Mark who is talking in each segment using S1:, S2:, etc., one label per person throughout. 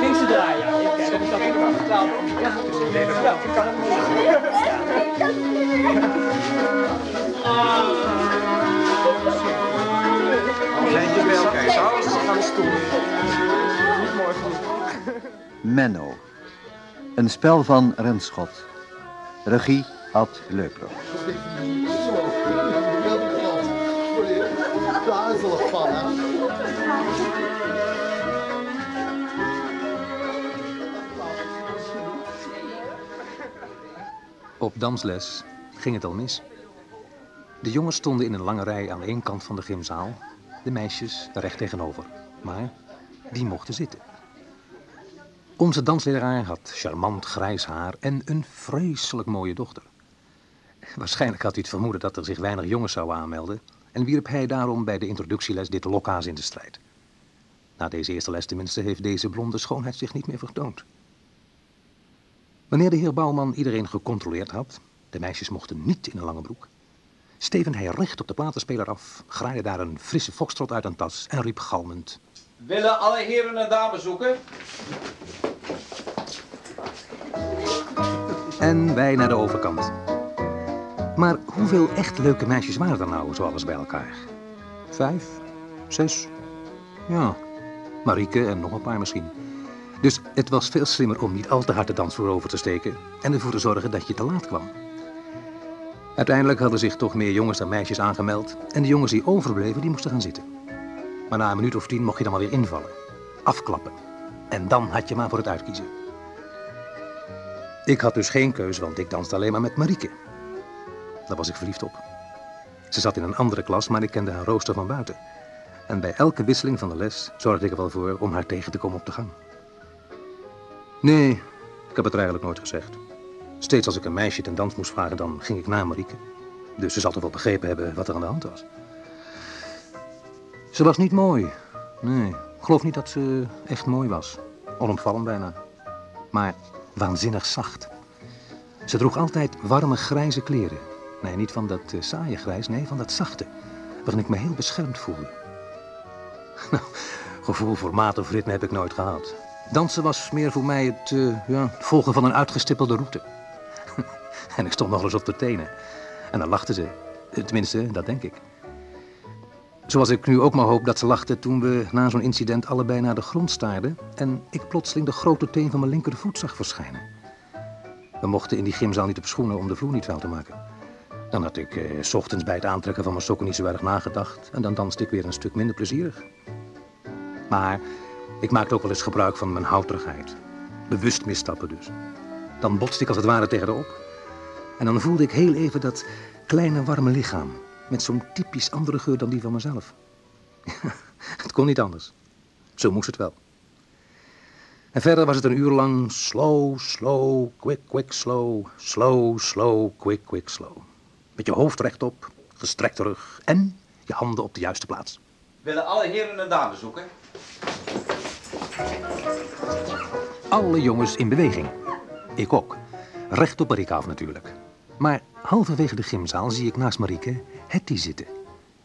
S1: Linkse draai, ja. Ja, kijk, dat is dat wel vertrouwd. Ja, ja, ik kan het
S2: Zijn je? Zo?
S1: Ze gaan de stoel. Niet mooi genoeg.
S3: Menno. Een spel van Renschot. Regie Ad Leupler.
S4: Duizelig van, hè?
S5: Op dansles ging het al mis. De jongens stonden in een lange rij aan één kant van de gymzaal, de meisjes recht tegenover. Maar die mochten zitten. Onze dansleraar had charmant grijs haar en een vreselijk mooie dochter. Waarschijnlijk had hij het vermoeden dat er zich weinig jongens zouden aanmelden en wierp hij daarom bij de introductieles dit lokkaas in de strijd. Na deze eerste les tenminste heeft deze blonde schoonheid zich niet meer vertoond. Wanneer de heer Bouwman iedereen gecontroleerd had, de meisjes mochten niet in een lange broek, steven hij recht op de platenspeler af, graaide daar een frisse foxtrot uit een tas en riep galmend.
S6: Willen alle heren en dames zoeken?
S5: En wij naar de overkant. Maar hoeveel echt leuke meisjes waren er nou, zo alles bij elkaar? Vijf? Zes? Ja, Marieke en nog een paar misschien. Dus het was veel slimmer om niet al te hard de dansvloer over te steken en ervoor te zorgen dat je te laat kwam. Uiteindelijk hadden zich toch meer jongens dan meisjes aangemeld en de jongens die overbleven, die moesten gaan zitten. Maar na een minuut of tien mocht je dan maar weer invallen. Afklappen. En dan had je maar voor het uitkiezen. Ik had dus geen keus, want ik danste alleen maar met Marieke. Daar was ik verliefd op. Ze zat in een andere klas, maar ik kende haar rooster van buiten. En bij elke wisseling van de les zorgde ik er wel voor om haar tegen te komen op de gang. Nee, ik heb het er eigenlijk nooit gezegd. Steeds als ik een meisje ten dans moest vragen, dan ging ik naar Marieke. Dus ze zal toch wel begrepen hebben wat er aan de hand was. Ze was niet mooi. Nee, ik geloof niet dat ze echt mooi was. Onopvallend bijna. Maar waanzinnig zacht. Ze droeg altijd warme grijze kleren. Nee, niet van dat uh, saaie grijs, nee, van dat zachte. Waarin ik me heel beschermd voelde. Nou, gevoel voor maat of ritme heb ik nooit gehad. Dansen was meer voor mij het, uh, ja, volgen van een uitgestippelde route. en ik stond nog eens op de tenen. En dan lachten ze. Tenminste, dat denk ik. Zoals ik nu ook maar hoop dat ze lachten toen we na zo'n incident allebei naar de grond staarden en ik plotseling de grote teen van mijn linkervoet zag verschijnen. We mochten in die gymzaal niet op schoenen om de vloer niet vuil te maken. Dan had ik eh, s ochtends bij het aantrekken van mijn sokken niet zo erg nagedacht en dan danste ik weer een stuk minder plezierig. Maar ik maakte ook wel eens gebruik van mijn houterigheid. Bewust misstappen dus. Dan botste ik als het ware tegen de op. En dan voelde ik heel even dat kleine warme lichaam met zo'n typisch andere geur dan die van mezelf. het kon niet anders. Zo moest het wel. En verder was het een uur lang slow, slow, quick, quick, slow, slow, slow, quick, quick, slow. Met je hoofd rechtop, gestrekt rug en je handen op de juiste plaats.
S6: Willen alle heren en dames zoeken?
S5: Alle jongens in beweging. Ik ook. Recht op Marieke af natuurlijk. Maar halverwege de gymzaal zie ik naast Marieke Hetty zitten.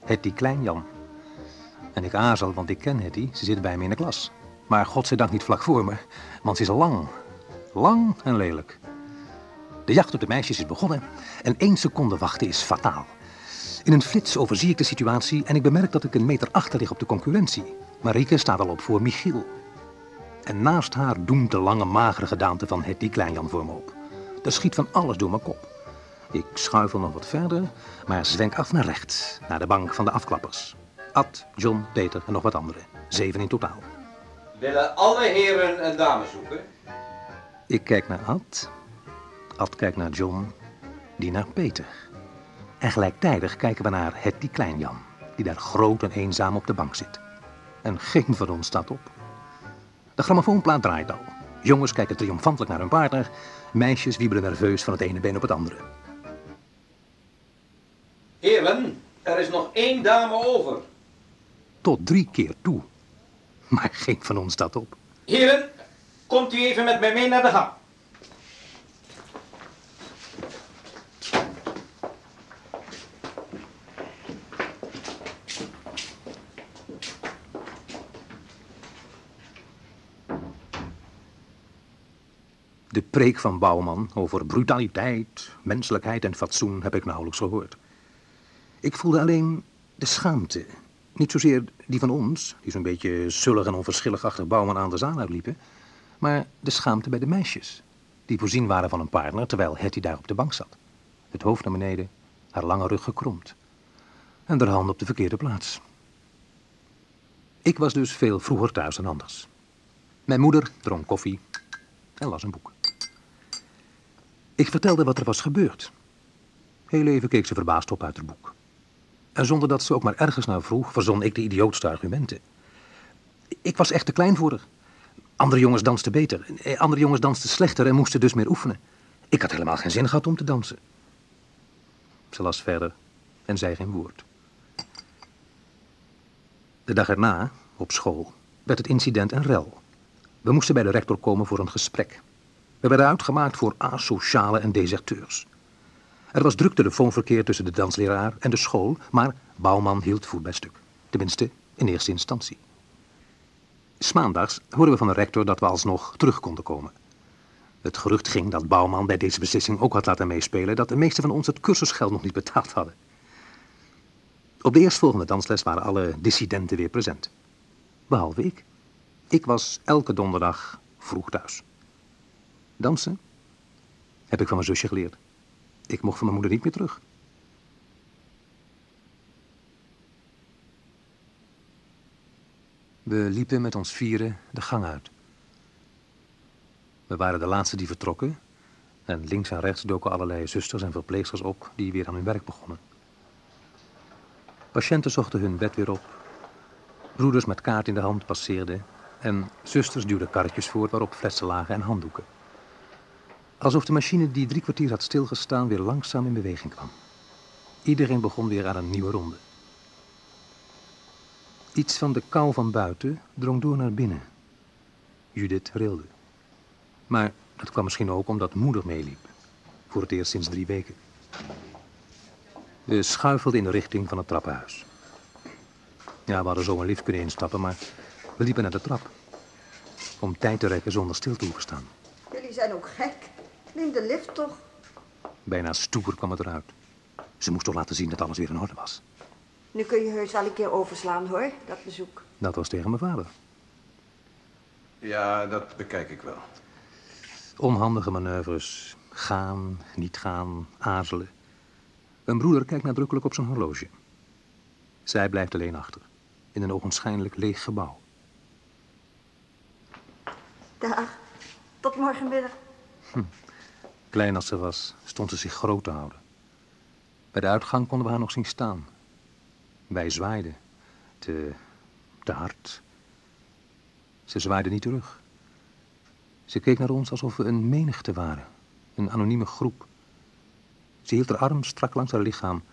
S5: Hetty Klein-Jan. En ik aarzel, want ik ken Hetty. Ze zit bij me in de klas. Maar godzijdank niet vlak voor me, want ze is lang. Lang en lelijk. De jacht op de meisjes is begonnen en één seconde wachten is fataal. In een flits overzie ik de situatie en ik bemerk dat ik een meter achter lig op de concurrentie. Marieke staat al op voor Michiel. En naast haar doemt de lange magere gedaante van Hetty Kleinjan voor me op. Er schiet van alles door mijn kop. Ik schuifel nog wat verder, maar zwenk af naar rechts, naar de bank van de afklappers. Ad, John, Peter en nog wat anderen. Zeven in totaal.
S6: Willen alle heren en dames zoeken?
S5: Ik kijk naar Ad. Ad kijkt naar John. Die naar Peter. En gelijktijdig kijken we naar Hetty Kleinjan, die daar groot en eenzaam op de bank zit. En geen van ons staat op. De grammofoonplaat draait al. Jongens kijken triomfantelijk naar hun partner. Meisjes wiebelen nerveus van het ene been op het andere.
S6: Heren, er is nog één dame over.
S5: Tot drie keer toe. Maar geen van ons staat op.
S6: Heren, komt u even met mij mee naar de gang.
S5: De preek van Bouwman over brutaliteit, menselijkheid en fatsoen heb ik nauwelijks gehoord. Ik voelde alleen de schaamte. Niet zozeer die van ons, die zo'n beetje zullig en onverschillig achter Bouwman aan de zaal uitliepen, maar de schaamte bij de meisjes, die voorzien waren van een partner terwijl Hetty daar op de bank zat. Het hoofd naar beneden, haar lange rug gekromd en de hand op de verkeerde plaats. Ik was dus veel vroeger thuis dan anders. Mijn moeder dronk koffie en las een boek. Ik vertelde wat er was gebeurd. Heel even keek ze verbaasd op uit het boek. En zonder dat ze ook maar ergens naar vroeg, verzon ik de idiootste argumenten. Ik was echt te klein voor haar. Andere jongens dansten beter, eh, andere jongens dansten slechter en moesten dus meer oefenen. Ik had helemaal geen zin gehad om te dansen. Ze las verder en zei geen woord. De dag erna, op school, werd het incident een rel. We moesten bij de rector komen voor een gesprek. We werden uitgemaakt voor asociale en deserteurs. Er was druk telefoonverkeer tussen de dansleraar en de school, maar Bouwman hield voet bij stuk. Tenminste, in eerste instantie. Smaandags hoorden we van de rector dat we alsnog terug konden komen. Het gerucht ging dat Bouwman bij deze beslissing ook had laten meespelen dat de meeste van ons het cursusgeld nog niet betaald hadden. Op de eerstvolgende dansles waren alle dissidenten weer present. Behalve ik. Ik was elke donderdag vroeg thuis. Dansen heb ik van mijn zusje geleerd. Ik mocht van mijn moeder niet meer terug. We liepen met ons vieren de gang uit. We waren de laatste die vertrokken. En links en rechts doken allerlei zusters en verpleegsters op die weer aan hun werk begonnen. Patiënten zochten hun bed weer op. Broeders met kaart in de hand passeerden. En zusters duwden karretjes voort waarop flessen lagen en handdoeken. Alsof de machine die drie kwartier had stilgestaan weer langzaam in beweging kwam. Iedereen begon weer aan een nieuwe ronde. Iets van de kou van buiten drong door naar binnen. Judith rilde. Maar dat kwam misschien ook omdat moeder meeliep. Voor het eerst sinds drie weken. We schuifelden in de richting van het trappenhuis. Ja, we hadden zo een lift kunnen instappen, maar we liepen naar de trap. Om tijd te rekken zonder stil te hoeven staan.
S4: Jullie zijn ook gek. Neem de lift toch.
S5: Bijna stoer kwam het eruit. Ze moest toch laten zien dat alles weer in orde was.
S4: Nu kun je heus wel een keer overslaan, hoor, dat bezoek.
S5: Dat was tegen mijn vader.
S2: Ja, dat bekijk ik wel.
S5: Onhandige manoeuvres. Gaan, niet gaan, aarzelen. Een broeder kijkt nadrukkelijk op zijn horloge. Zij blijft alleen achter. In een ogenschijnlijk leeg gebouw.
S4: Dag. Tot morgenmiddag.
S5: Klein als ze was, stond ze zich groot te houden. Bij de uitgang konden we haar nog zien staan. Wij zwaaiden. Te, te hard. Ze zwaaide niet terug. Ze keek naar ons alsof we een menigte waren. Een anonieme groep. Ze hield haar arm strak langs haar lichaam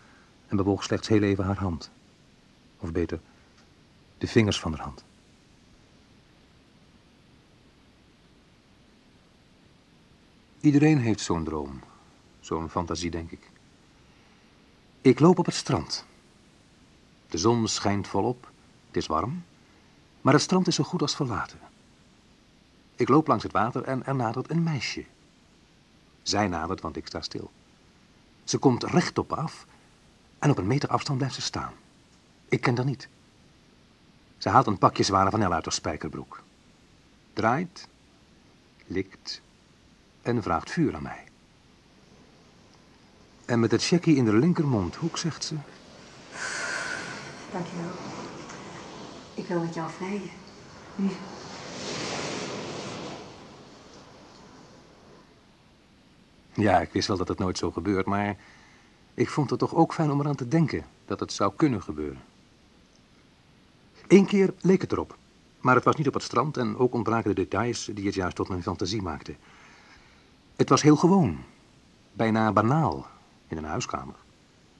S5: en bewoog slechts heel even haar hand. Of beter, de vingers van haar hand. Iedereen heeft zo'n droom. Zo'n fantasie, denk ik. Ik loop op het strand. De zon schijnt volop. Het is warm. Maar het strand is zo goed als verlaten. Ik loop langs het water en er nadert een meisje. Zij nadert, want ik sta stil. Ze komt recht op me af en op een meter afstand blijft ze staan. Ik ken haar niet. Ze haalt een pakje zware vanel uit haar spijkerbroek. Draait, likt en vraagt vuur aan mij. En met het checkie in de linkermondhoek zegt ze...
S4: Dankjewel. Ik wil met jou vrijen. Nu.
S5: Ja, ik wist wel dat het nooit zo gebeurt, maar ik vond het toch ook fijn om eraan te denken dat het zou kunnen gebeuren. Eén keer leek het erop, maar het was niet op het strand en ook ontbraken de details die het juist tot mijn fantasie maakten. Het was heel gewoon, bijna banaal, in een huiskamer.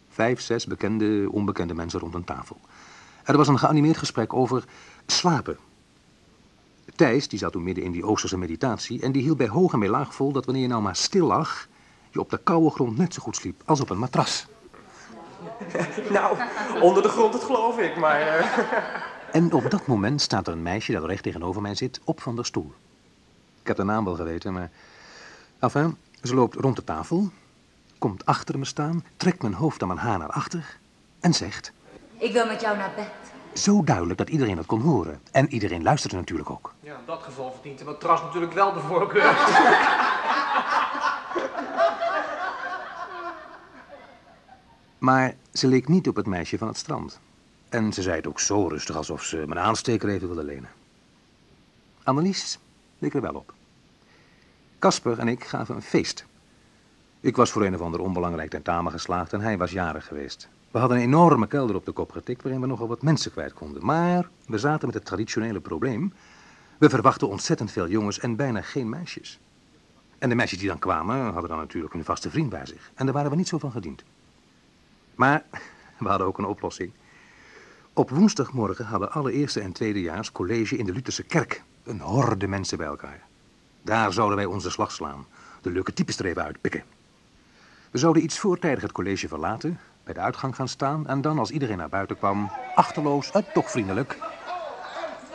S5: Vijf, zes bekende, onbekende mensen rond een tafel. Er was een geanimeerd gesprek over slapen. Thijs, die zat toen midden in die Oosterse meditatie... en die hield bij hoog en bij laag vol dat wanneer je nou maar stil lag... je op de koude grond net zo goed sliep als op een matras.
S1: Nou, onder de grond, dat geloof ik, maar... eh,
S5: En op dat moment staat er een meisje dat recht tegenover mij zit op van de stoel. Ik heb de naam wel geweten, maar Enfin, ze loopt rond de tafel, komt achter me staan, trekt mijn hoofd aan mijn haar naar achter en zegt...
S4: Ik wil met jou naar bed.
S5: Zo duidelijk dat iedereen het kon horen. En iedereen luisterde natuurlijk ook.
S1: Ja, in dat geval verdient de matras natuurlijk wel de voorkeur.
S5: Maar ze leek niet op het meisje van het strand. En ze zei het ook zo rustig alsof ze mijn aansteker even wilde lenen. Annelies leek er wel op. Casper en ik gaven een feest. Ik was voor een of ander onbelangrijk tentamen geslaagd en hij was jarig geweest. We hadden een enorme kelder op de kop getikt waarin we nogal wat mensen kwijt konden. Maar we zaten met het traditionele probleem. We verwachten ontzettend veel jongens en bijna geen meisjes. En de meisjes die dan kwamen hadden dan natuurlijk hun vaste vriend bij zich. En daar waren we niet zo van gediend. Maar we hadden ook een oplossing. Op woensdagmorgen hadden alle eerste en tweedejaars college in de Lutherse kerk. Een horde mensen bij elkaar. Daar zouden wij onze slag slaan. De leuke types er even uitpikken. We zouden iets voortijdig het college verlaten, bij de uitgang gaan staan... en dan, als iedereen naar buiten kwam, achterloos en toch vriendelijk...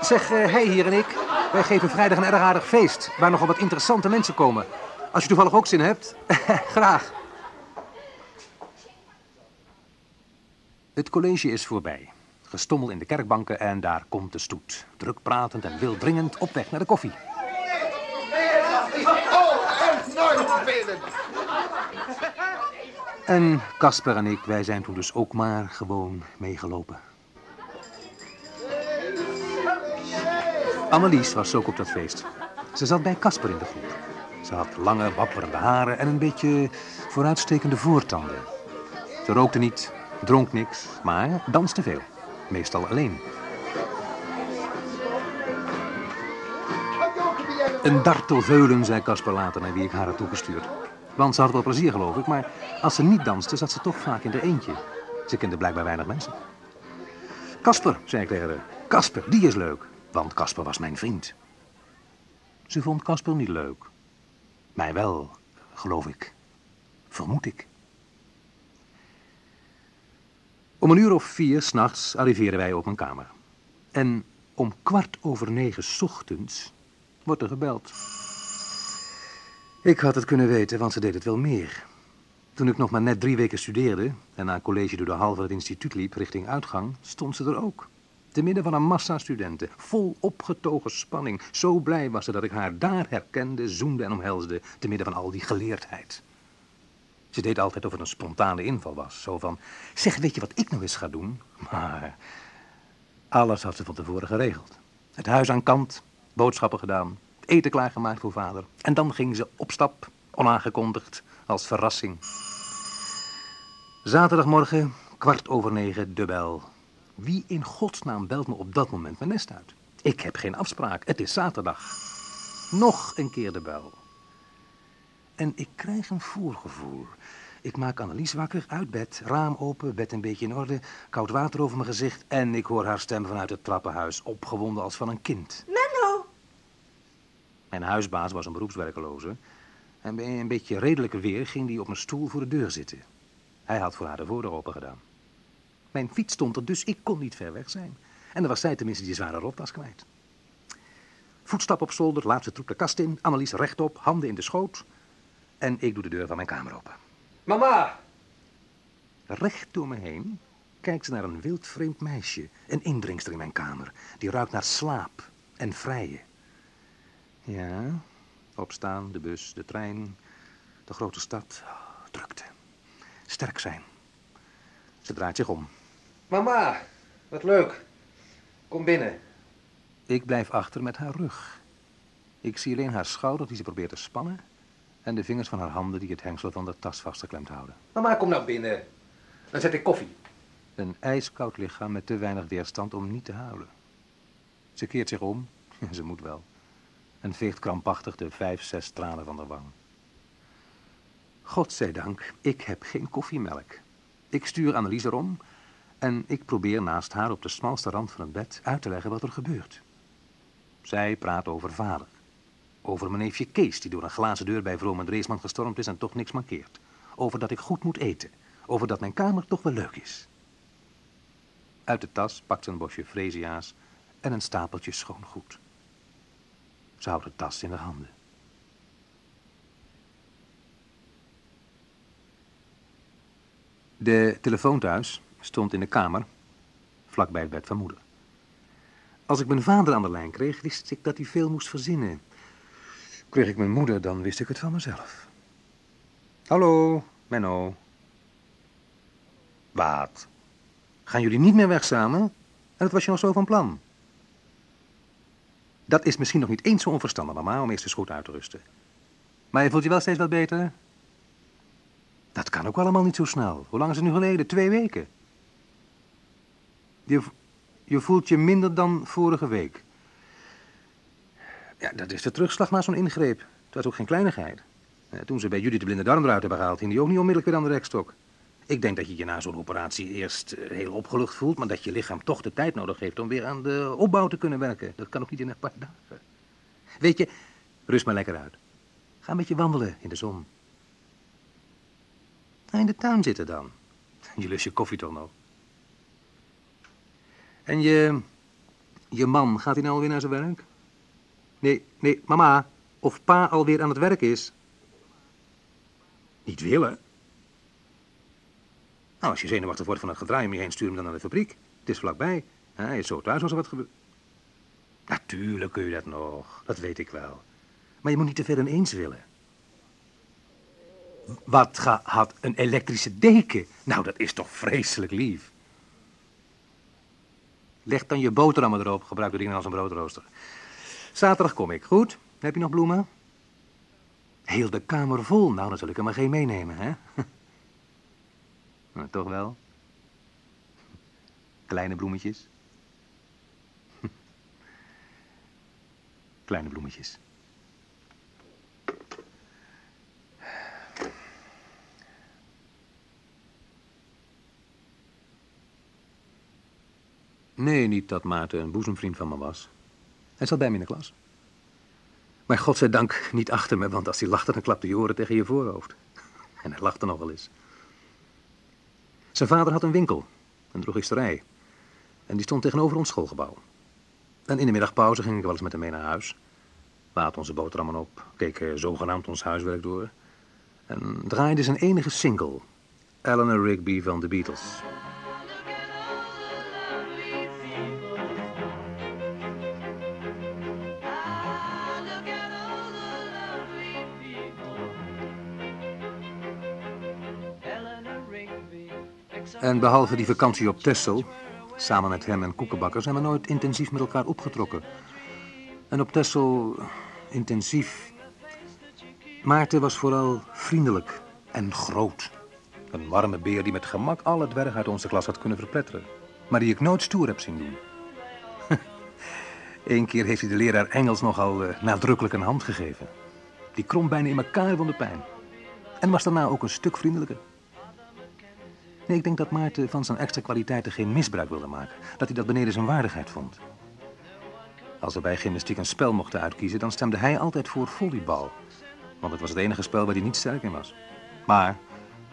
S5: Zeg, eh, hij hier en ik, wij geven vrijdag een erg aardig feest... waar nogal wat interessante mensen komen. Als je toevallig ook zin hebt, graag. Het college is voorbij. Gestommel in de kerkbanken en daar komt de stoet. Druk pratend en wildringend op weg naar de koffie. En Casper en ik, wij zijn toen dus ook maar gewoon meegelopen. Annelies was ook op dat feest. Ze zat bij Casper in de groep. Ze had lange, wapperende haren en een beetje vooruitstekende voortanden. Ze rookte niet, dronk niks, maar danste veel. Meestal alleen. Een dartel veulen, zei Casper later naar wie ik haar had toegestuurd. Want ze had wel plezier, geloof ik, maar als ze niet danste, zat ze toch vaak in haar eentje. Ze kende blijkbaar weinig mensen. Casper, zei ik tegen haar. Casper, die is leuk. Want Casper was mijn vriend. Ze vond Casper niet leuk. Mij wel, geloof ik. Vermoed ik. Om een uur of vier s'nachts arriveren wij op mijn kamer. En om kwart over negen 's ochtends wordt er gebeld. Ik had het kunnen weten, want ze deed het wel meer. Toen ik nog maar net drie weken studeerde en na een college door de hal van het instituut liep richting uitgang, stond ze er ook. Te midden van een massa studenten, vol opgetogen spanning. Zo blij was ze dat ik haar daar herkende, zoende en omhelsde, te midden van al die geleerdheid. Ze deed altijd of het een spontane inval was. Zo van, zeg, weet je wat ik nou eens ga doen? Maar alles had ze van tevoren geregeld. Het huis aan kant, boodschappen gedaan, eten klaargemaakt voor vader. En dan ging ze op stap, onaangekondigd, als verrassing. Zaterdagmorgen, kwart over negen, de bel. Wie in godsnaam belt me op dat moment mijn nest uit? Ik heb geen afspraak, het is zaterdag. Nog een keer de bel. En ik krijg een voorgevoel. Ik maak Annelies wakker, uit bed, raam open, bed een beetje in orde, koud water over mijn gezicht en ik hoor haar stem vanuit het trappenhuis, opgewonden als van een kind. Mijn huisbaas was een beroepswerkeloze en bij een beetje redelijke weer ging hij op een stoel voor de deur zitten. Hij had voor haar de voordeur open gedaan. Mijn fiets stond er, dus ik kon niet ver weg zijn. En dan was zij tenminste die zware rottas kwijt. Voetstap op zolder, laatste troep de kast in, Annelies rechtop, handen in de schoot. En ik doe de deur van mijn kamer open.
S1: Mama!
S5: Recht door me heen kijkt ze naar een wildvreemd meisje, een indringster in mijn kamer. Die ruikt naar slaap en vrije. Ja, opstaan, de bus, de trein, de grote stad, drukte. Sterk zijn. Ze draait zich om.
S1: Mama, wat leuk. Kom binnen.
S5: Ik blijf achter met haar rug. Ik zie alleen haar schouder die ze probeert te spannen... en de vingers van haar handen die het hengsel van de tas vastgeklemd houden.
S1: Mama, kom nou binnen. Dan zet ik koffie.
S5: Een ijskoud lichaam met te weinig weerstand om niet te huilen. Ze keert zich om, ze moet wel, en veegt krampachtig de vijf, zes tranen van de wang. Godzijdank, ik heb geen koffiemelk. Ik stuur Annelies erom en ik probeer naast haar op de smalste rand van het bed uit te leggen wat er gebeurt. Zij praat over vader. Over mijn neefje Kees, die door een glazen deur bij Vroom en Dreesman gestormd is en toch niks mankeert. Over dat ik goed moet eten. Over dat mijn kamer toch wel leuk is. Uit de tas pakt ze een bosje freesia's en een stapeltje schoon goed. Ze houdt de tas in haar handen. De telefoon thuis stond in de kamer, vlakbij het bed van moeder. Als ik mijn vader aan de lijn kreeg, wist ik dat hij veel moest verzinnen. Kreeg ik mijn moeder, dan wist ik het van mezelf. Hallo, Menno. Wat? Gaan jullie niet meer weg samen? En dat was je nog zo van plan. Dat is misschien nog niet eens zo onverstandig, mama, om eerst eens goed uit te rusten. Maar je voelt je wel steeds wat beter? Dat kan ook allemaal niet zo snel. Hoe lang is het nu geleden? Twee weken. Je, je voelt je minder dan vorige week. Ja, dat is de terugslag na zo'n ingreep. Het was ook geen kleinigheid. Eh, Toen ze bij Judith de blinde darm eruit hebben gehaald, ging die ook niet onmiddellijk weer aan de rekstok. Ik denk dat je je na zo'n operatie eerst eh, heel opgelucht voelt, maar dat je lichaam toch de tijd nodig heeft om weer aan de opbouw te kunnen werken. Dat kan ook niet in een paar dagen. Weet je, rust maar lekker uit. Ga een beetje wandelen in de zon. Ga in de tuin zitten dan. Je lust je koffie toch nog. En je, je man, gaat hij nou alweer naar zijn werk? Nee, nee, mama, of pa alweer aan het werk is. Niet willen? Nou, als je zenuwachtig wordt van het gedraai om je heen, stuur hem dan naar de fabriek. Het is vlakbij. Hij is zo thuis als er wat gebeurt. Natuurlijk kun je dat nog, dat weet ik wel. Maar je moet niet te veel ineens willen. Wat ge- had een elektrische deken? Nou, dat is toch vreselijk lief. Leg dan je boterhammen erop, gebruik de dingen als een broodrooster. Zaterdag kom ik, goed? Heb je nog bloemen? Heel de kamer vol. Nou, dan zul ik er maar geen meenemen, hè? Nou, toch wel? Kleine bloemetjes. Kleine bloemetjes. Nee, niet dat Maarten een boezemvriend van me was. Hij zat bij me in de klas. Maar godzijdank niet achter me, want als hij lachte, dan klapte je oren tegen je voorhoofd. En hij lachte nog wel eens. Zijn vader had een winkel, een drogisterij. En die stond tegenover ons schoolgebouw. En in de middagpauze ging ik wel eens met hem mee naar huis. We onze boterhammen op, keken zogenaamd ons huiswerk door. En draaide zijn enige single, Eleanor Rigby van de Beatles. En behalve die vakantie op Texel, samen met hem en Koekenbakker, zijn we nooit intensief met elkaar opgetrokken. En op Texel intensief. Maarten was vooral vriendelijk en groot. Een warme beer die met gemak alle dwergen uit onze klas had kunnen verpletteren. Maar die ik nooit stoer heb zien doen. Eén keer heeft hij de leraar Engels nogal eh, nadrukkelijk een hand gegeven. Die kromp bijna in elkaar van de pijn. En was daarna ook een stuk vriendelijker. Nee, ik denk dat Maarten van zijn extra kwaliteiten geen misbruik wilde maken. Dat hij dat beneden zijn waardigheid vond. Als we bij gymnastiek een spel mochten uitkiezen, dan stemde hij altijd voor volleybal. Want het was het enige spel waar hij niet sterk in was. Maar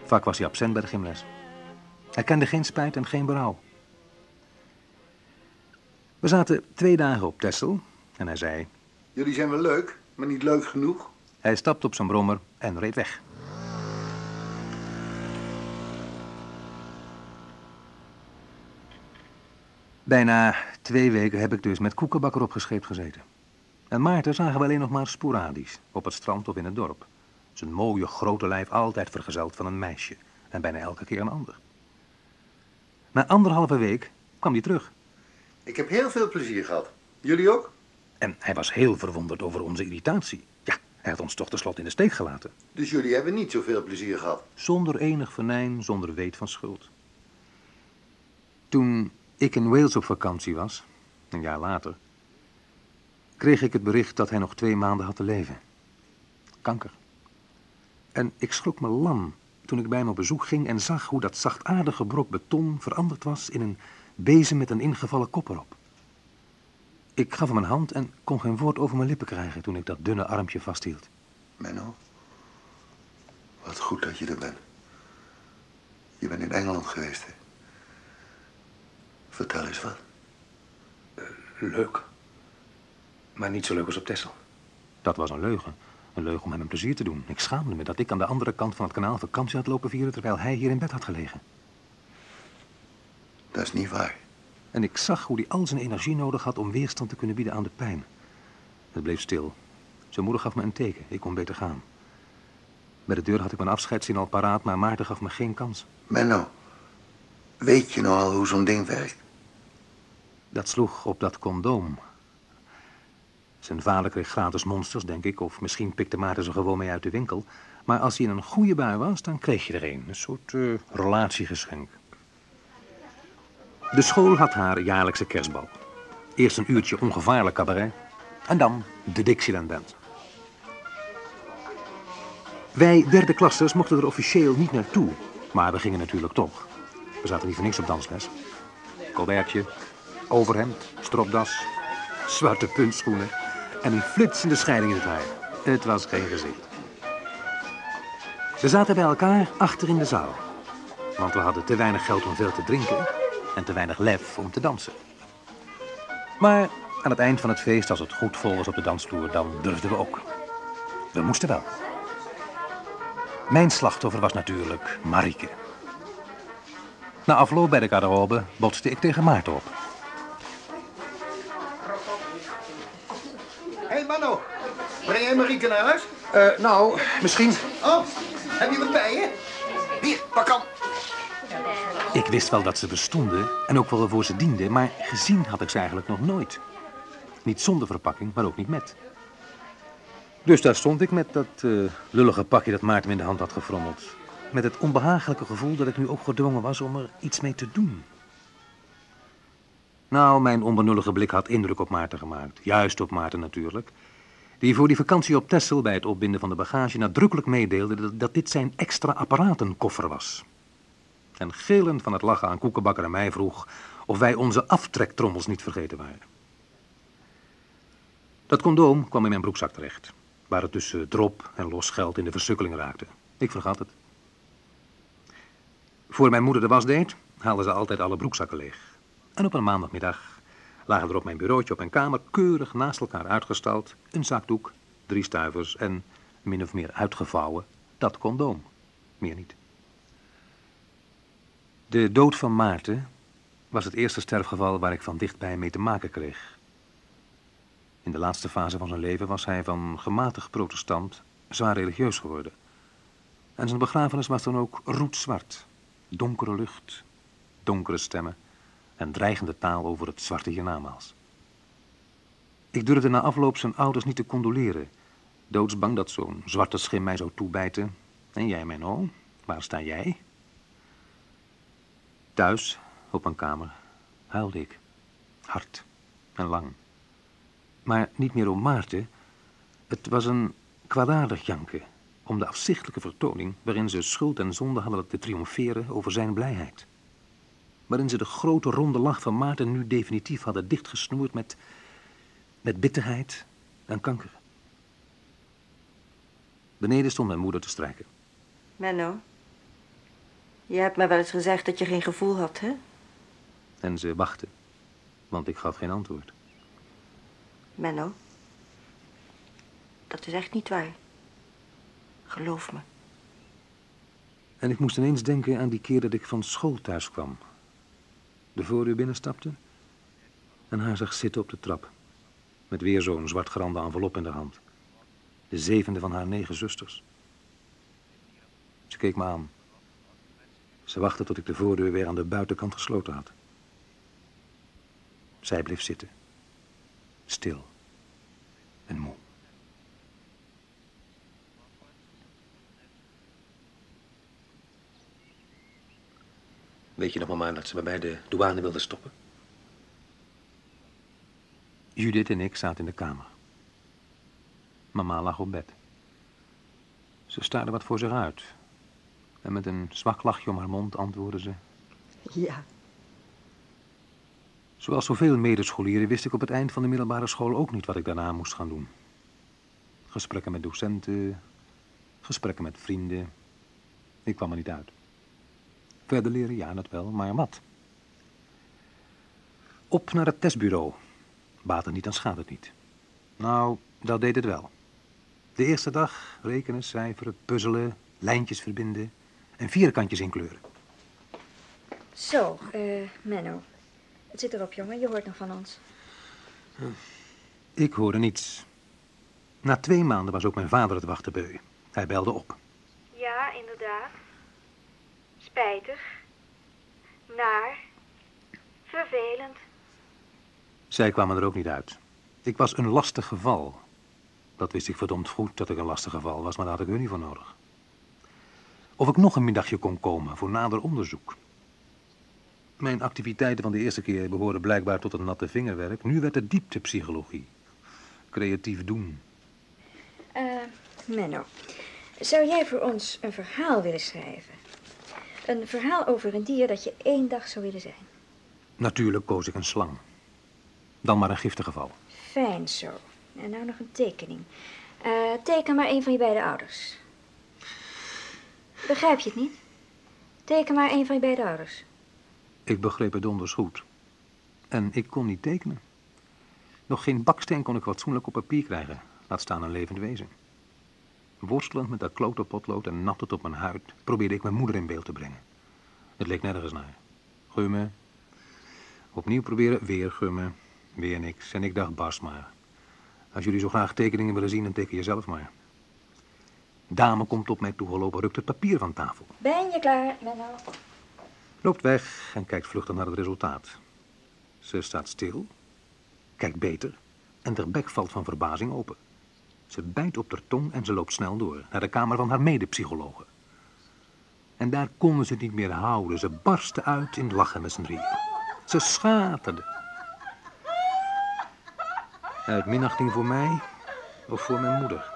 S5: vaak was hij absent bij de gymles. Hij kende geen spijt en geen berouw. We zaten twee dagen op Texel en hij zei...
S2: Jullie zijn wel leuk, maar niet leuk genoeg.
S5: Hij stapte op zijn brommer en reed weg. Bijna twee weken heb ik dus met koekenbakker opgescheept gezeten. En Maarten zagen we alleen nog maar sporadisch, op het strand of in het dorp. Zijn mooie grote lijf altijd vergezeld van een meisje en bijna elke keer een ander. Na anderhalve week kwam hij terug
S2: Ik heb heel veel plezier gehad. Jullie ook?
S5: en hij was heel verwonderd over onze irritatie. Ja, hij had ons toch tenslotte in de steek gelaten.
S2: Dus jullie hebben niet zoveel plezier gehad.
S5: Zonder enig venijn, zonder weet van schuld. Toen ik in Wales op vakantie was, een jaar later, kreeg ik het bericht dat hij nog twee maanden had te leven. Kanker. En ik schrok me lam toen ik bij hem op bezoek ging en zag hoe dat zachtaardige brok beton veranderd was in een bezem met een ingevallen kop erop. Ik gaf hem een hand en kon geen woord over mijn lippen krijgen toen ik dat dunne armpje vasthield.
S2: Menno, wat goed dat je er bent. Je bent in Engeland geweest, hè? Vertel eens wat.
S5: Leuk. Maar niet zo leuk als op Texel. Dat was een leugen. Een leugen om hem een plezier te doen. Ik schaamde me dat ik aan de andere kant van het kanaal vakantie had lopen vieren terwijl hij hier in bed had gelegen.
S2: Dat is niet waar.
S5: En ik zag hoe hij al zijn energie nodig had om weerstand te kunnen bieden aan de pijn. Het bleef stil. Zijn moeder gaf me een teken. Ik kon beter gaan. Bij de deur had ik mijn afscheidszin al paraat, maar Maarten gaf me geen kans.
S2: Menno, weet je nou al hoe zo'n ding werkt?
S5: Dat sloeg op dat condoom. Zijn vader kreeg gratis monsters, denk ik, of misschien pikte Maarten ze gewoon mee uit de winkel. Maar als hij in een goede bui was, dan kreeg je er een. Een soort eh, relatiegeschenk. De school had haar jaarlijkse kerstbal. Eerst een uurtje ongevaarlijk cabaret en dan de Dixieland. Wij derde klassers mochten er officieel niet naartoe, maar we gingen natuurlijk toch. We zaten niet voor niks op dansles. Colbertje, overhemd, stropdas, zwarte puntschoenen en een flitsende scheiding in het haar. Het was geen gezicht. We zaten bij elkaar achter in de zaal. Want we hadden te weinig geld om veel te drinken en te weinig lef om te dansen. Maar aan het eind van het feest, als het goed vol was op de dansvloer, dan durfden we ook. We moesten wel. Mijn slachtoffer was natuurlijk Marike. Na afloop bij de garderobe botste ik tegen Maarten op.
S7: jij Marieke naar huis?
S5: Eh, nou, misschien.
S7: Oh, heb je wat bij je? Hier, pak kan.
S5: Ik wist wel dat ze bestonden en ook wel waarvoor ze dienden, maar gezien had ik ze eigenlijk nog nooit. Niet zonder verpakking, maar ook niet met. Dus daar stond ik met dat eh, lullige pakje dat Maarten me in de hand had gefrommeld. Met het onbehagelijke gevoel dat ik nu ook gedwongen was om er iets mee te doen. Nou, mijn onbenullige blik had indruk op Maarten gemaakt. Juist op Maarten natuurlijk. Die voor die vakantie op Texel bij het opbinden van de bagage nadrukkelijk meedeelde dat, dat dit zijn extra apparatenkoffer was. En gilend van het lachen aan Koekenbakker en mij vroeg of wij onze aftrektrommels niet vergeten waren. Dat condoom kwam in mijn broekzak terecht, waar het tussen drop en los geld in de versukkeling raakte. Ik vergat het. Voor mijn moeder de was deed, haalde ze altijd alle broekzakken leeg. En op een maandagmiddag lagen er op mijn bureautje op mijn kamer keurig naast elkaar uitgestald een zakdoek, drie stuivers en, min of meer uitgevouwen, dat condoom. Meer niet. De dood van Maarten was het eerste sterfgeval waar ik van dichtbij mee te maken kreeg. In de laatste fase van zijn leven was hij van gematigd protestant zwaar religieus geworden. En zijn begrafenis was dan ook roetzwart. Donkere lucht, donkere stemmen en dreigende taal over het zwarte hiernamaals. Ik durfde na afloop zijn ouders niet te condoleren. Doodsbang dat zo'n zwarte schim mij zou toebijten. En jij, Menno, waar sta jij? Thuis, op mijn kamer, huilde ik. Hard en lang. Maar niet meer om Maarten. Het was een kwaadaardig janken om de afzichtelijke vertoning waarin ze schuld en zonde hadden te triomferen over zijn blijheid. Waarin ze de grote ronde lach van Maarten nu definitief hadden dichtgesnoerd met, met bitterheid en kanker. Beneden stond mijn moeder te strijken.
S4: Menno, je hebt mij wel eens gezegd dat je geen gevoel had, hè?
S5: En ze wachtte, want ik gaf geen antwoord.
S4: Menno, dat is echt niet waar. Geloof me.
S5: En ik moest ineens denken aan die keer dat ik van school thuis kwam. De voordeur binnenstapte en haar zag zitten op de trap. Met weer zo'n zwartgerande envelop in de hand. De zevende van haar negen zusters. Ze keek me aan. Ze wachtte tot ik de voordeur weer aan de buitenkant gesloten had. Zij bleef zitten. Stil. En moe. Weet je nog, mama, dat ze bij mij de douane wilde stoppen? Judith en ik zaten in de kamer. Mama lag op bed. Ze staarde wat voor zich uit. En met een zwak lachje om haar mond antwoordde ze...
S4: Ja.
S5: Zoals zoveel medescholieren wist ik op het eind van de middelbare school ook niet wat ik daarna moest gaan doen. Gesprekken met docenten, gesprekken met vrienden. Ik kwam er niet uit. Verder leren, ja, dat wel, maar wat? Op naar het testbureau. Baat het niet, dan schaadt het niet. Nou, dat deed het wel. De eerste dag rekenen, cijferen, puzzelen, lijntjes verbinden en vierkantjes inkleuren.
S4: Zo, eh, Menno. Het zit erop, jongen. Je hoort nog van ons.
S5: Ik hoorde niets. Na twee maanden was ook mijn vader het wachten beu. Hij belde op.
S4: Spijtig. Naar. Vervelend.
S5: Zij kwamen er ook niet uit. Ik was een lastig geval. Dat wist ik verdomd goed dat ik een lastig geval was, maar daar had ik hun niet voor nodig. Of ik nog een middagje kon komen voor nader onderzoek. Mijn activiteiten van de eerste keer behoorden blijkbaar tot het natte vingerwerk. Nu werd het dieptepsychologie. Creatief doen.
S4: Eh, Menno. Zou jij voor ons een verhaal willen schrijven? Een verhaal over een dier dat je één dag zou willen zijn.
S5: Natuurlijk koos ik een slang. Dan maar een giftig geval.
S4: Fijn zo. En nou nog een tekening. Eh, teken maar een van je beide ouders. Begrijp je het niet? Teken maar een van je beide ouders.
S5: Ik begreep het donders goed. En ik kon niet tekenen. Nog geen baksteen kon ik fatsoenlijk op papier krijgen. Laat staan een levend wezen. Worstelend met dat klote potlood en nattend op mijn huid... probeerde ik mijn moeder in beeld te brengen. Het leek nergens naar. Gummen. Opnieuw proberen, weer gummen. Weer niks. En ik dacht, bas maar. Als jullie zo graag tekeningen willen zien, dan teken je zelf maar. Dame komt op mij toegelopen, rukt het papier van tafel.
S4: Ben je klaar, Menno?
S5: Loopt weg en kijkt vluchtig naar het resultaat. Ze staat stil, kijkt beter en haar bek valt van verbazing open. Ze bijt op haar tong en ze loopt snel door naar de kamer van haar medepsychologe. En daar konden ze het niet meer houden. Ze barsten uit in lachen met z'n drieën. Ze schaterden. Uit minachting voor mij of voor mijn moeder.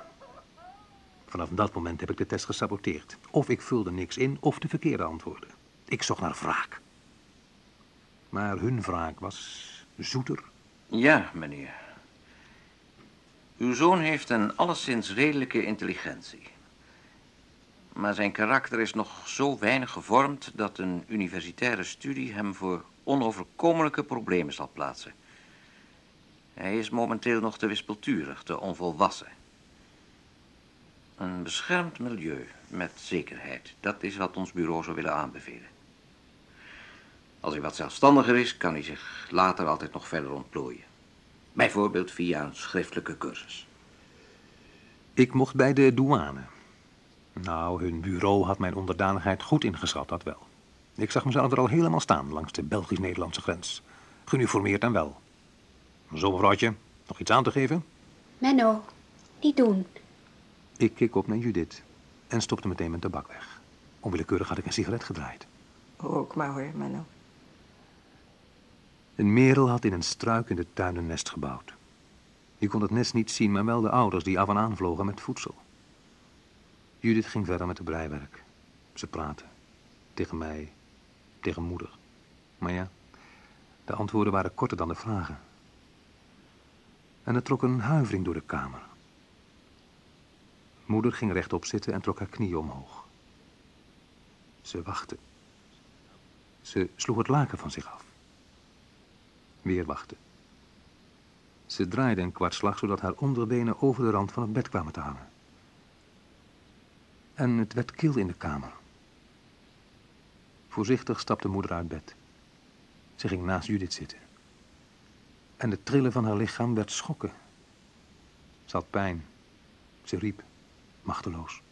S5: Vanaf dat moment heb ik de test gesaboteerd. Of ik vulde niks in of de verkeerde antwoorden. Ik zocht naar wraak. Maar hun wraak was zoeter.
S6: Ja, meneer. Uw zoon heeft een alleszins redelijke intelligentie. Maar zijn karakter is nog zo weinig gevormd dat een universitaire studie hem voor onoverkomelijke problemen zal plaatsen. Hij is momenteel nog te wispelturig, te onvolwassen. Een beschermd milieu, met zekerheid, dat is wat ons bureau zou willen aanbevelen. Als hij wat zelfstandiger is, kan hij zich later altijd nog verder ontplooien. Bijvoorbeeld via een schriftelijke cursus.
S5: Ik mocht bij de douane. Nou, hun bureau had mijn onderdanigheid goed ingeschat, dat wel. Ik zag mezelf er al helemaal staan langs de Belgisch-Nederlandse grens. Geuniformeerd en wel. Zo, mevrouwtje, nog iets aan te geven?
S8: Menno, niet doen.
S5: Ik keek op naar Judith en stopte meteen mijn tabak weg. Onwillekeurig had ik een sigaret gedraaid.
S4: Rook maar hoor, Menno.
S5: Een merel had in een struik in de tuin een nest gebouwd. Je kon het nest niet zien, maar wel de ouders die af en aan vlogen met voedsel. Judith ging verder met de breiwerk. Ze praten. Tegen mij, tegen moeder. Maar ja, de antwoorden waren korter dan de vragen. En er trok een huivering door de kamer. Moeder ging rechtop zitten en trok haar knieën omhoog. Ze wachtte. Ze sloeg het laken van zich af. Weer wachten. Ze draaide een kwartslag zodat haar onderbenen over de rand van het bed kwamen te hangen. En het werd kil in de kamer. Voorzichtig stapte moeder uit bed. Ze ging naast Judith zitten. En het trillen van haar lichaam werd schokken. Ze had pijn. Ze riep, machteloos.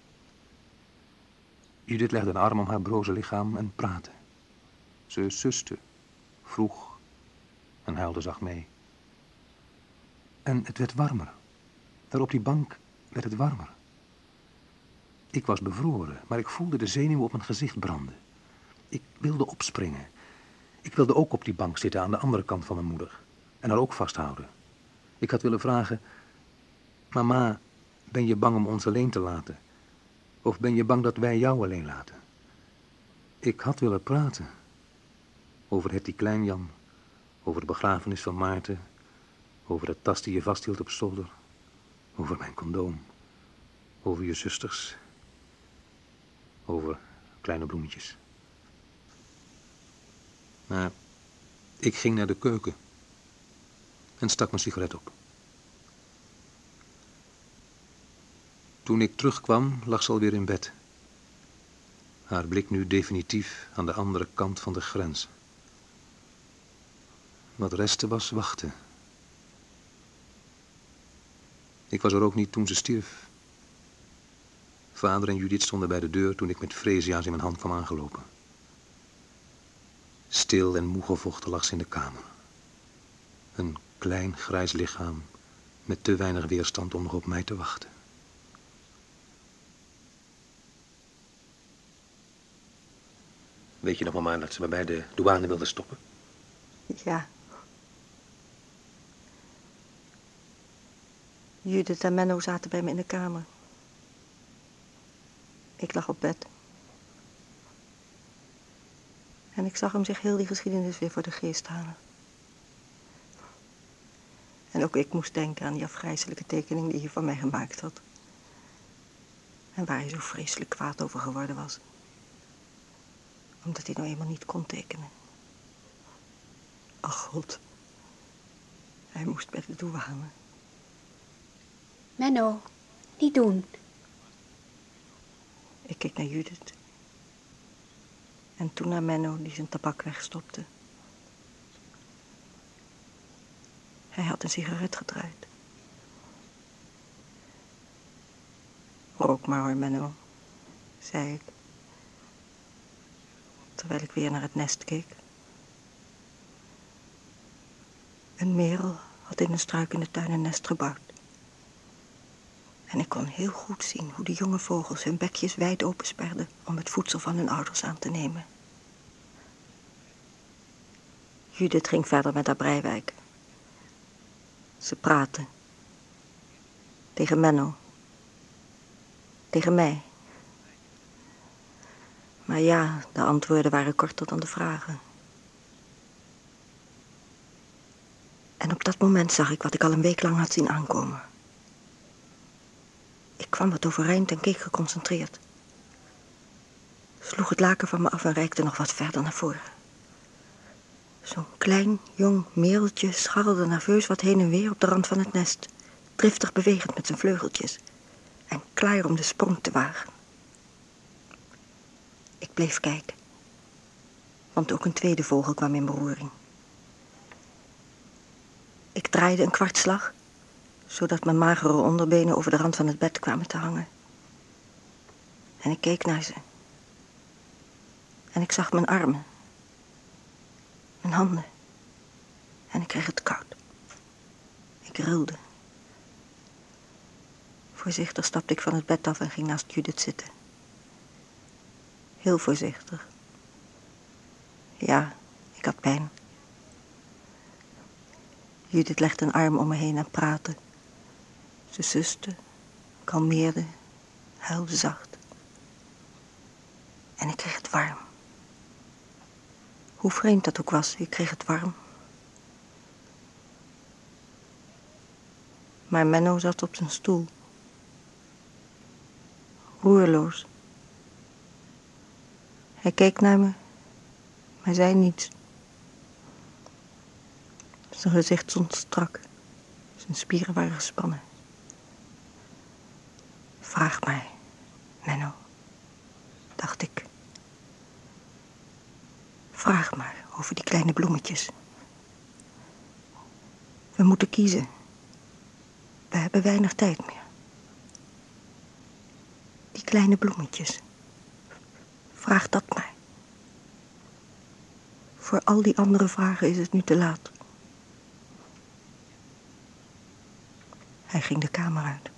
S5: Judith legde een arm om haar broze lichaam en praatte. Ze suste, vroeg en huilde zacht mee. En het werd warmer. Daar op die bank werd het warmer. Ik was bevroren, maar ik voelde de zenuwen op mijn gezicht branden. Ik wilde opspringen. Ik wilde ook op die bank zitten aan de andere kant van mijn moeder. En haar ook vasthouden. Ik had willen vragen... Mama, ben je bang om ons alleen te laten? Of ben je bang dat wij jou alleen laten? Ik had willen praten. Over Hetty Kleinjan. Over de begrafenis van Maarten. Over de tas die je vasthield op zolder. Over mijn condoom. Over je zusters. Over kleine bloemetjes. Maar ik ging naar de keuken. En stak mijn sigaret op. Toen ik terugkwam, lag ze alweer in bed. Haar blik nu definitief aan de andere kant van de grens. Wat restte was wachten. Ik was er ook niet toen ze stierf. Vader en Judith stonden bij de deur toen ik met Freesia's in mijn hand kwam aangelopen. Stil en moe gevochten lag ze in de kamer. Een klein grijs lichaam met te weinig weerstand om nog op mij te wachten. Weet je nog, mama, dat ze me bij de douane wilde stoppen?
S9: Ja. Judith en Menno zaten bij me in de kamer. Ik lag op bed. En ik zag hem zich heel die geschiedenis weer voor de geest halen. En ook ik moest denken aan die afgrijzelijke tekening die hij van mij gemaakt had. En waar hij zo vreselijk kwaad over geworden was. Omdat hij nou eenmaal niet kon tekenen. Ach god. Hij moest bij de douane.
S8: Menno, niet doen.
S9: Ik keek naar Judith. En toen naar Menno die zijn tabak wegstopte. Hij had een sigaret gedraaid. Rook maar hoor, Menno, zei ik. Terwijl ik weer naar het nest keek. Een merel had in een struik in de tuin een nest gebouwd. En ik kon heel goed zien hoe de jonge vogels hun bekjes wijd opensperden om het voedsel van hun ouders aan te nemen. Judith ging verder met haar breiwijk. Ze praatte. Tegen Menno. Tegen mij. Maar ja, de antwoorden waren korter dan de vragen. En op dat moment zag ik wat ik al een week lang had zien aankomen. Kwam wat overeind en keek geconcentreerd. Sloeg het laken van me af en reikte nog wat verder naar voren. Zo'n klein, jong mereltje scharrelde nerveus wat heen en weer op de rand van het nest, driftig bewegend met zijn vleugeltjes en klaar om de sprong te wagen. Ik bleef kijken, want ook een tweede vogel kwam in beroering. Ik draaide een kwartslag, zodat mijn magere onderbenen over de rand van het bed kwamen te hangen. En ik keek naar ze. En ik zag mijn armen mijn handen. En ik kreeg het koud. Ik rilde. Voorzichtig stapte ik van het bed af en ging naast Judith zitten. Heel voorzichtig. Ja, ik had pijn. Judith legde een arm om me heen en praatte. Ze suste, kalmeerde, huilde zacht. En ik kreeg het warm. Hoe vreemd dat ook was, ik kreeg het warm. Maar Menno zat op zijn stoel. Roerloos. Hij keek naar me, maar zei niets. Zijn gezicht stond strak. Zijn spieren waren gespannen. Vraag mij, Menno, dacht ik. Vraag maar over die kleine bloemetjes. We moeten kiezen. We hebben weinig tijd meer. Die kleine bloemetjes. Vraag dat maar. Voor al die andere vragen is het nu te laat. Hij ging de kamer uit.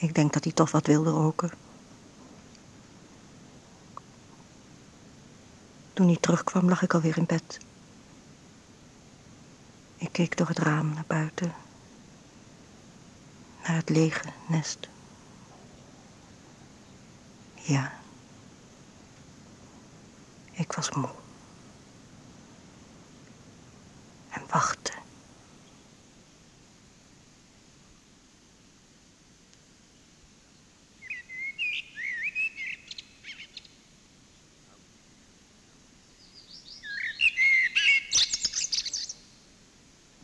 S9: Ik denk dat hij toch wat wilde roken. Toen hij terugkwam lag ik alweer in bed. Ik keek door het raam naar buiten. Naar het lege nest. Ja. Ik was moe. En wachtte.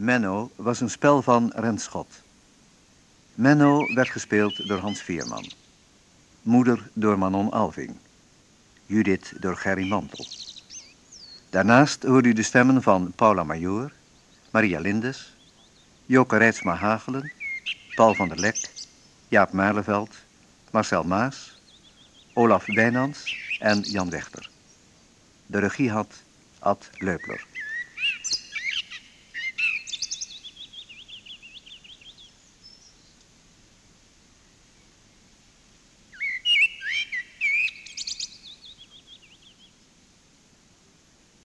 S3: Menno was een spel van Renschot. Menno werd gespeeld door Hans Veerman. Moeder door Manon Alving. Judith door Gerry Mantel. Daarnaast hoort u de stemmen van Paula Major, Maria Lindes, Joke Rijtsma Hagelen, Paul van der Lek, Jaap Merleveld, Marcel Maas, Olaf Wijnands en Jan Wechter. De regie had Ad Leupler.